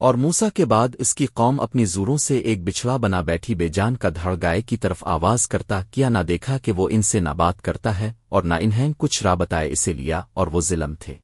اور موسا کے بعد اس کی قوم اپنی زوروں سے ایک بچھڑا بنا بیٹھی بے جان کا دھڑ گائے کی طرف آواز کرتا، کیا نہ دیکھا کہ وہ ان سے نہ بات کرتا ہے اور نہ انہیں کچھ را بتائے اسے لیا اور وہ ظلم تھے۔